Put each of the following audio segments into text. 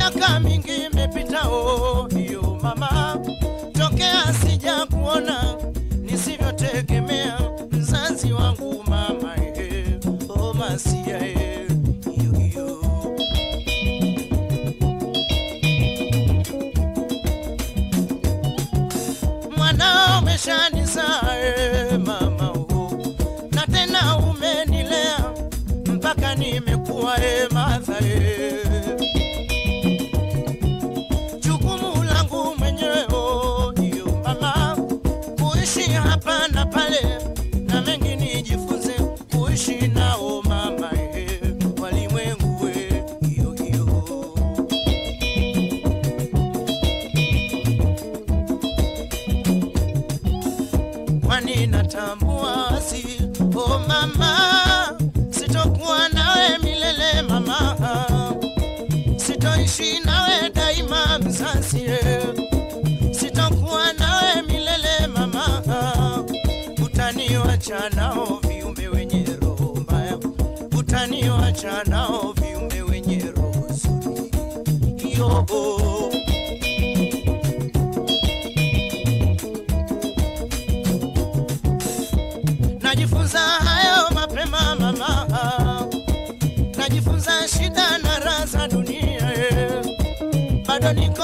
miaka mingi imepita ovyo oh, mama, tokea sija kuona nisivyotegemea mzazi wangu mama, eh, oh, masia eh. umeshanizae eh, mama oh. na tena umenilea mpaka nimekuwa eh, e madha. Kuishi hapa na pale na mengi nijifunze kuishi nao mama hiyo. Kwani natambua si oh mama nao viumbe wenye roho mbaya. Utaniwacha nao viumbe wenye roho zuri yobo najifunza hayo mapema mama. Najifunza shida na raha za dunia eh. bado niko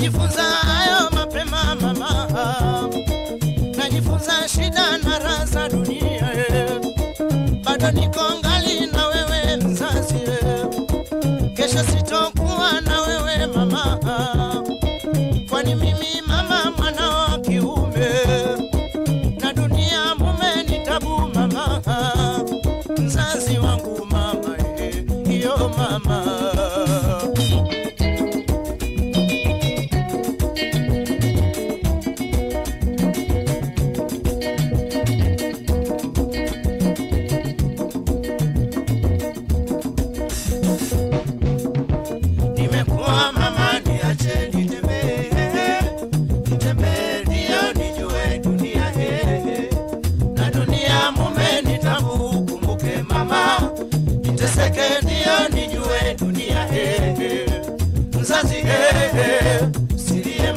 najifunza hayo mapema mama, najifunza shida na raha za dunia. Bado niko ngali na wewe mzazi. Kesho sitokuwa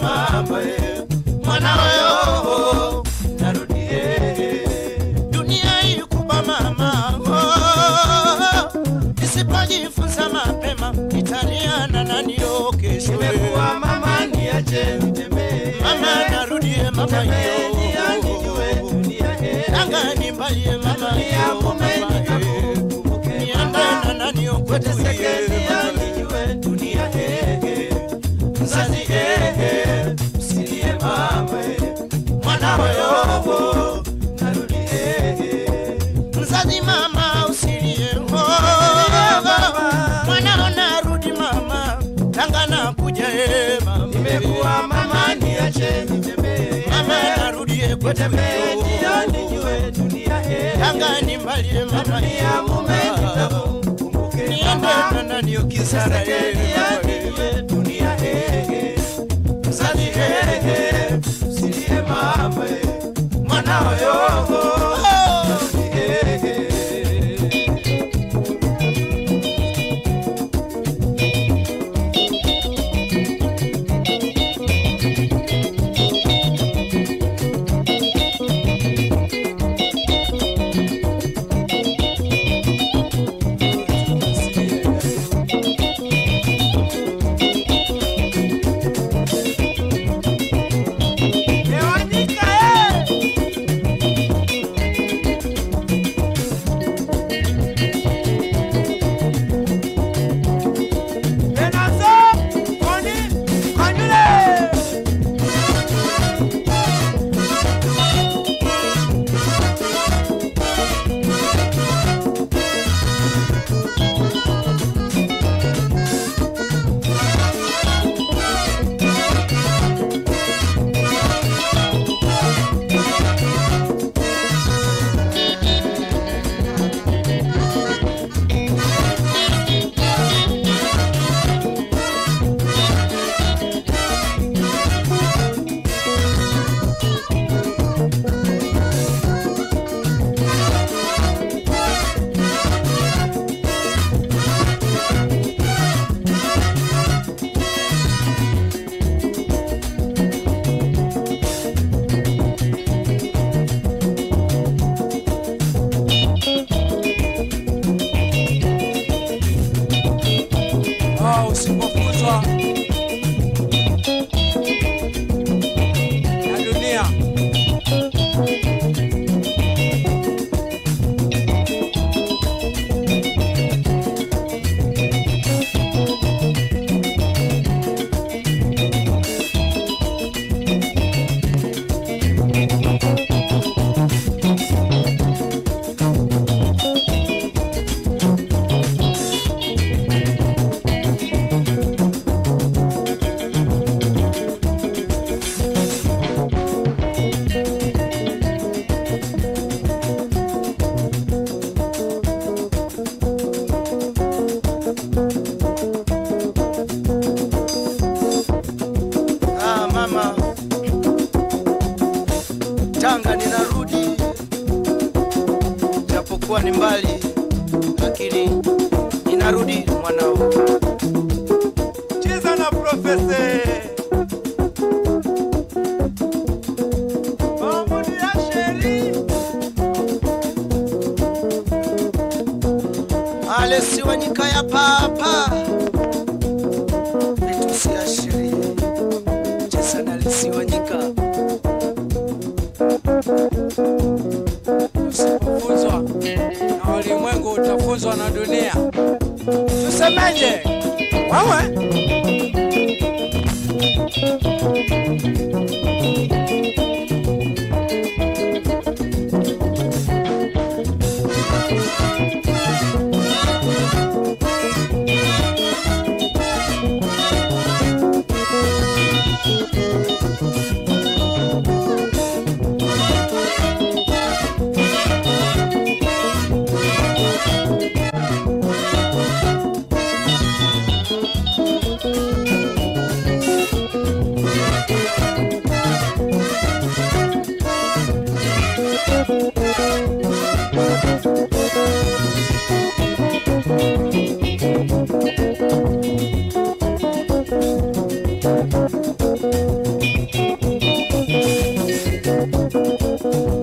mama eh. mwana wewe narudie. Dunia ikuba mama nisipojifunza mapema nitaliana na nio kesho mama mama niache nitembee. mama narudie mama nijue yo mama Dunia yo mama niandana mama. na nio Nimekuwa mama niache nitembee. mama narudie kwetu, ndio nijue dunia eh. tanga nimbalie mama Dunia mume nitakumbuke niende mama. na nani ukisara e Mzazi eh, usilie mama. Mwanao japokuwa ni mbali, lakini inarudi mwanao. cheza na profesa. Alesi ya papa vitusi ya sheria Tusemeje? Wewe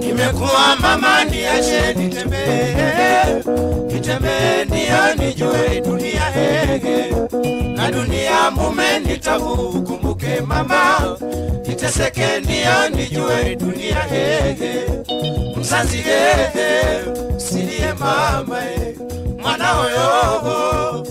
Nimekuwa mama niache nitembee, nitembee ndio nijue dunia hege, na dunia mume nitabu, kumbuke mama, niteseke ndio nijue dunia hege, mzazi hege, silie mama, eh, mwana oyogo